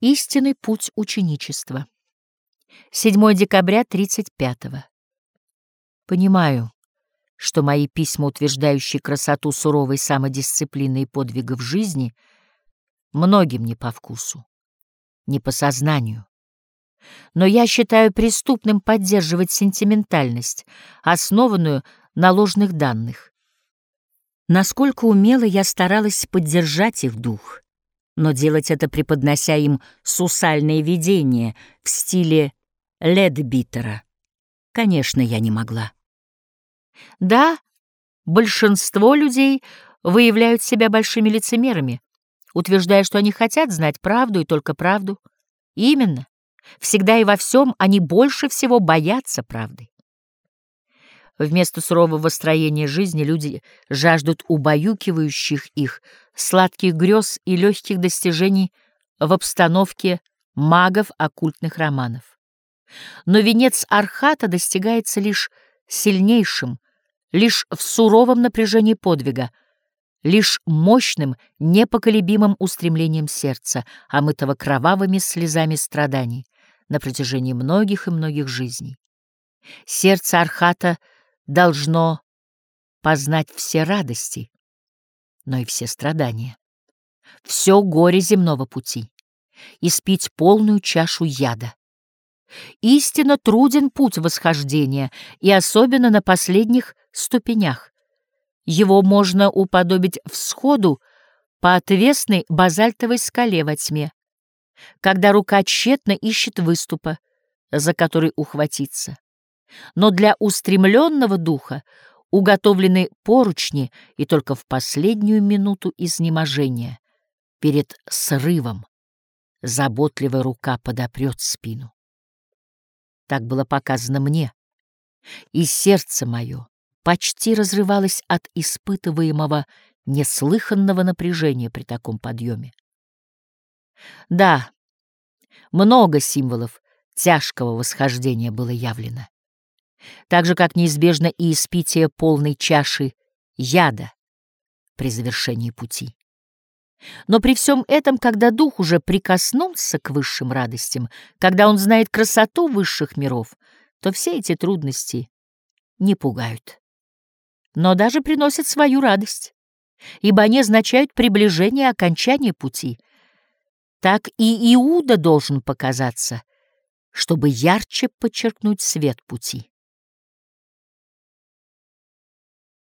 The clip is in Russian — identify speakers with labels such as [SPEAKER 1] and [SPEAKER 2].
[SPEAKER 1] Истинный путь ученичества. 7 декабря 35 -го. Понимаю, что мои письма, утверждающие красоту суровой самодисциплины и подвигов жизни, многим не по вкусу, не по сознанию. Но я считаю преступным поддерживать сентиментальность, основанную на ложных данных. Насколько умело я старалась поддержать их дух — но делать это, преподнося им сусальное видение в стиле Ледбитера, конечно, я не могла. Да, большинство людей выявляют себя большими лицемерами, утверждая, что они хотят знать правду и только правду. Именно. Всегда и во всем они больше всего боятся правды. Вместо сурового строения жизни люди жаждут убаюкивающих их сладких грез и легких достижений в обстановке магов оккультных романов. Но венец Архата достигается лишь сильнейшим, лишь в суровом напряжении подвига, лишь мощным, непоколебимым устремлением сердца, омытого кровавыми слезами страданий на протяжении многих и многих жизней. Сердце Архата — должно познать все радости, но и все страдания, все горе земного пути, и спить полную чашу яда. Истинно труден путь восхождения, и особенно на последних ступенях. Его можно уподобить всходу по отвесной базальтовой скале во тьме, когда рука тщетно ищет выступа, за который ухватиться но для устремленного духа уготовлены поручни и только в последнюю минуту изнеможения, перед срывом, заботливая рука подопрет спину. Так было показано мне, и сердце мое почти разрывалось от испытываемого неслыханного напряжения при таком подъеме. Да, много символов тяжкого восхождения было явлено так же, как неизбежно и испитие полной чаши яда при завершении пути. Но при всем этом, когда дух уже прикоснулся к высшим радостям, когда он знает красоту высших миров, то все эти трудности не пугают, но даже приносят свою радость, ибо они означают приближение окончания пути. Так и Иуда должен показаться, чтобы ярче подчеркнуть свет пути.